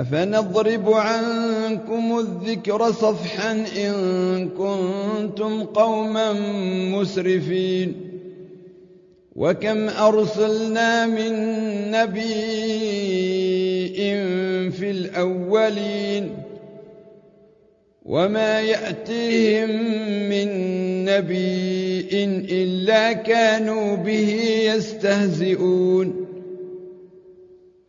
أفنضرب عنكم الذكر صفحا إن كنتم قوما مسرفين وكم أرسلنا من نبي في الأولين وما يأتيهم من نبي إلا كانوا به يستهزئون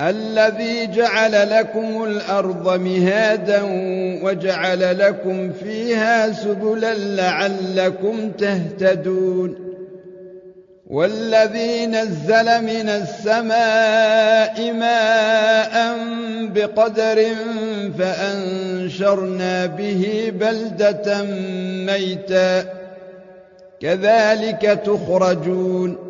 الذي جعل لكم الأرض مهادا وجعل لكم فيها سبلا لعلكم تهتدون والذي نزل من السماء ماء بقدر فأنشرنا به بلدة ميتا كذلك تخرجون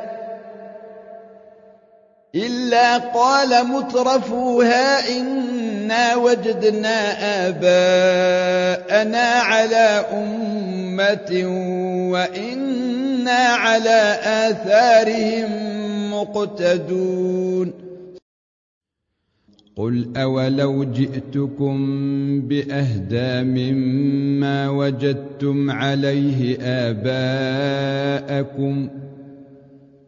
إلا قال مترفوها إنا وجدنا آباءنا على أمة وإنا على آثارهم مقتدون. قل أولو جئتكم بأهدى مما وجدتم عليه آباءكم ۖ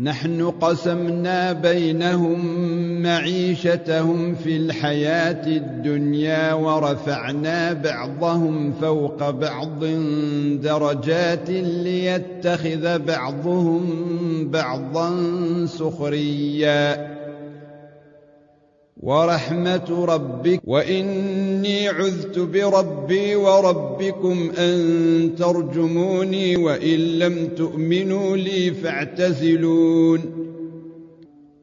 نحن قسمنا بينهم معيشتهم في الحياة الدنيا ورفعنا بعضهم فوق بعض درجات ليتخذ بعضهم بعضا سخريا. ورحمة ربك وإني عذت بربي وربكم أن ترجموني وإن لم تؤمنوا لي فاعتزلون.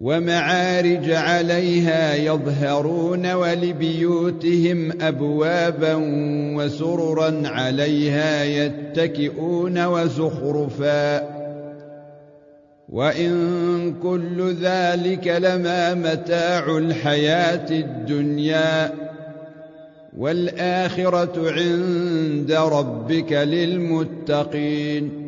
ومعارج عليها يظهرون ولبيوتهم أبوابا وسررا عليها يتكئون وزخرفا. وإن كل ذلك لما متاع الحياة الدنيا. والآخرة عند ربك للمتقين.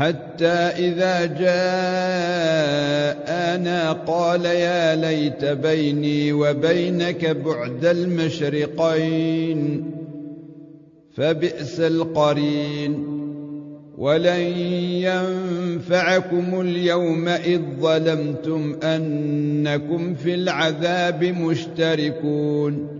حتى إذا جاءنا قال يا ليت بيني وبينك بعد المشرقين فبئس القرين. ولن ينفعكم اليوم إذ ظلمتم أنكم في العذاب مشتركون.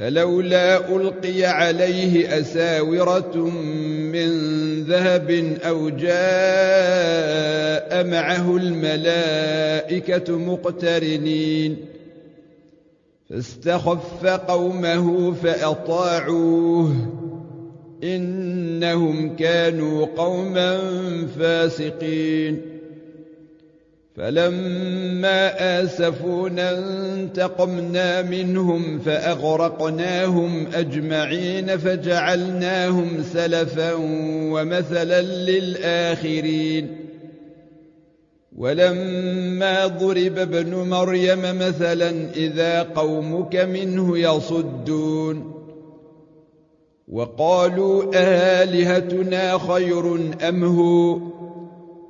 فلولا ألقي عليه أساورة من ذهب أو جاء معه الملائكة مقترنين. فاستخف قومه فأطاعوه. إنهم كانوا قوما فاسقين. فلما آسفونا انتقمنا منهم فأغرقناهم أجمعين فجعلناهم سلفا ومثلا للآخرين. ولما ضرب ابن مريم مثلا إذا قومك منه يصدون. وقالوا آلهتنا خير أم هو؟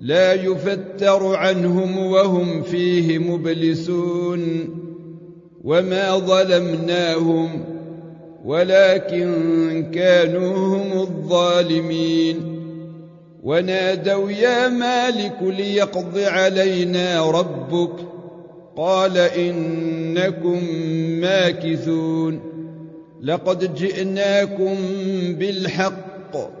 لا يفتر عنهم وهم فيه مبلسون وما ظلمناهم ولكن كانوا هم الظالمين ونادوا يا مالك ليقض علينا ربك قال إنكم ماكثون لقد جئناكم بالحق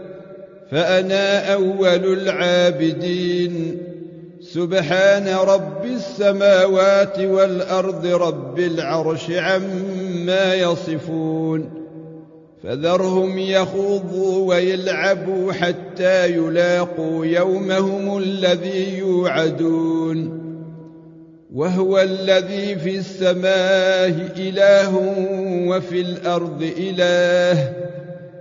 فأنا أول العابدين. سبحان رب السماوات والأرض رب العرش عما يصفون. فذرهم يخوضوا ويلعبوا حتى يلاقوا يومهم الذي يوعدون. وهو الذي في السماء إله وفي الأرض إله.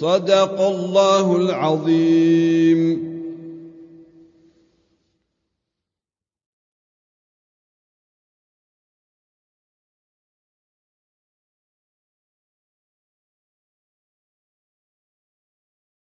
صدق الله العظيم.